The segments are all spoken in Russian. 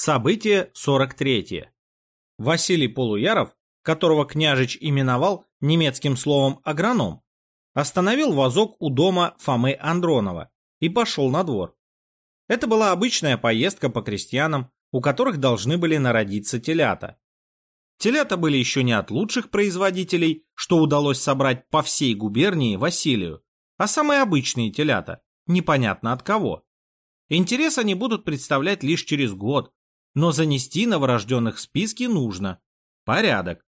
Событие 43. Василий Полуяров, которого княжич именовал немецким словом «агроном», остановил вазок у дома Фомы Андронова и пошел на двор. Это была обычная поездка по крестьянам, у которых должны были народиться телята. Телята были еще не от лучших производителей, что удалось собрать по всей губернии Василию, а самые обычные телята, непонятно от кого. Интерес они будут представлять лишь через год, но занести новорожденных в списки нужно. Порядок.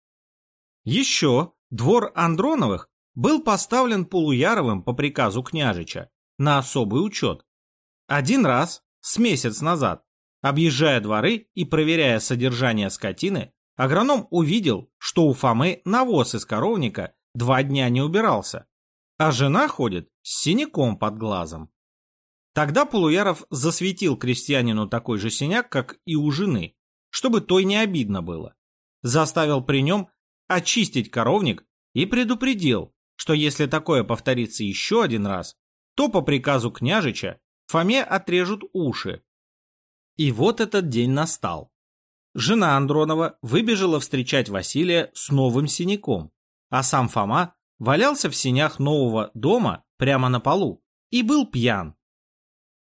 Еще двор Андроновых был поставлен Полуяровым по приказу княжича на особый учет. Один раз, с месяц назад, объезжая дворы и проверяя содержание скотины, Агроном увидел, что у Фомы навоз из коровника два дня не убирался, а жена ходит с синяком под глазом. Тогда Полуяров засветил крестьянину такой же синяк, как и у жены, чтобы той не обидно было. Заставил при нем очистить коровник и предупредил, что если такое повторится еще один раз, то по приказу княжича Фоме отрежут уши. И вот этот день настал. Жена Андронова выбежала встречать Василия с новым синяком, а сам Фома валялся в синях нового дома прямо на полу и был пьян.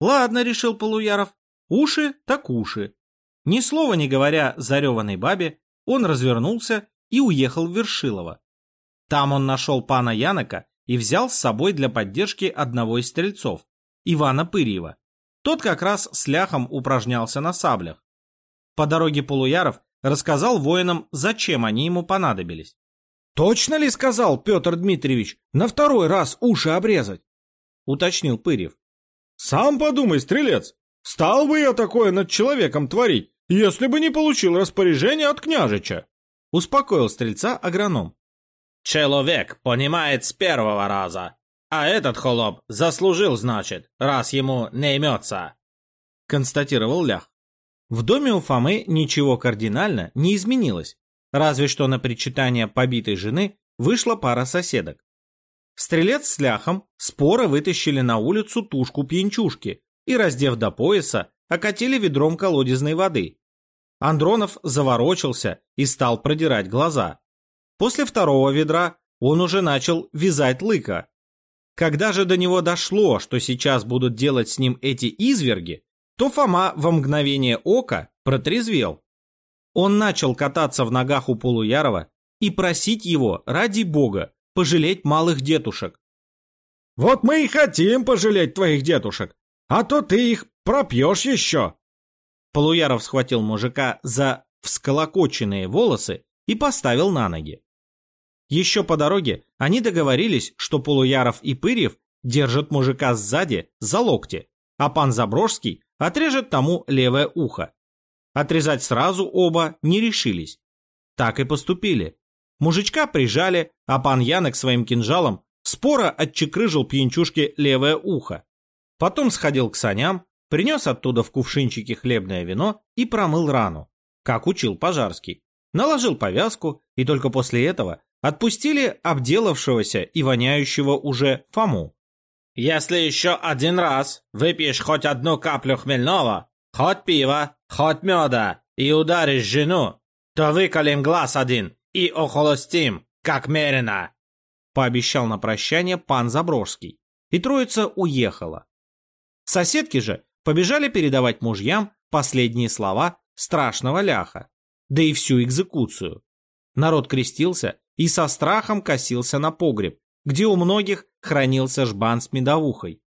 Ладно, решил Полуяров, уши так уши. Ни слова не говоря зареванной бабе, он развернулся и уехал в Вершилово. Там он нашел пана Янока и взял с собой для поддержки одного из стрельцов, Ивана Пырьева. Тот как раз с ляхом упражнялся на саблях. По дороге Полуяров рассказал воинам, зачем они ему понадобились. «Точно ли сказал Петр Дмитриевич на второй раз уши обрезать?» — уточнил Пырьев. «Сам подумай, стрелец, стал бы я такое над человеком творить, если бы не получил распоряжение от княжича?» — успокоил стрельца агроном. «Человек понимает с первого раза, а этот холоп заслужил, значит, раз ему не имется», — констатировал Лях. В доме у Фомы ничего кардинально не изменилось, разве что на причитание побитой жены вышла пара соседок. Стрелец с ляхом споро вытащили на улицу тушку пьянчушки и, раздев до пояса, окатили ведром колодезной воды. Андронов заворочился и стал продирать глаза. После второго ведра он уже начал вязать лыка. Когда же до него дошло, что сейчас будут делать с ним эти изверги, то Фома во мгновение ока протрезвел. Он начал кататься в ногах у Полуярова и просить его, ради бога, пожалеть малых детушек. «Вот мы и хотим пожалеть твоих детушек, а то ты их пропьешь еще!» Полуяров схватил мужика за всколокоченные волосы и поставил на ноги. Еще по дороге они договорились, что Полуяров и Пырьев держат мужика сзади за локти, а пан Заброжский отрежет тому левое ухо. Отрезать сразу оба не решились. Так и поступили. Мужичка прижали, а пан Янок своим кинжалом споро отчекрыжил пьянчушке левое ухо. Потом сходил к саням, принес оттуда в кувшинчике хлебное вино и промыл рану, как учил Пожарский. Наложил повязку и только после этого отпустили обделавшегося и воняющего уже Фому. Если еще один раз выпьешь хоть одну каплю хмельного, хоть пива, хоть меда и ударишь жену, то выколем глаз один и охолостим, как мерено!» Пообещал на прощание пан Заброжский. И троица уехала. Соседки же побежали передавать мужьям последние слова страшного ляха, да и всю экзекуцию. Народ крестился и со страхом косился на погреб, где у многих хранился жбан с медовухой.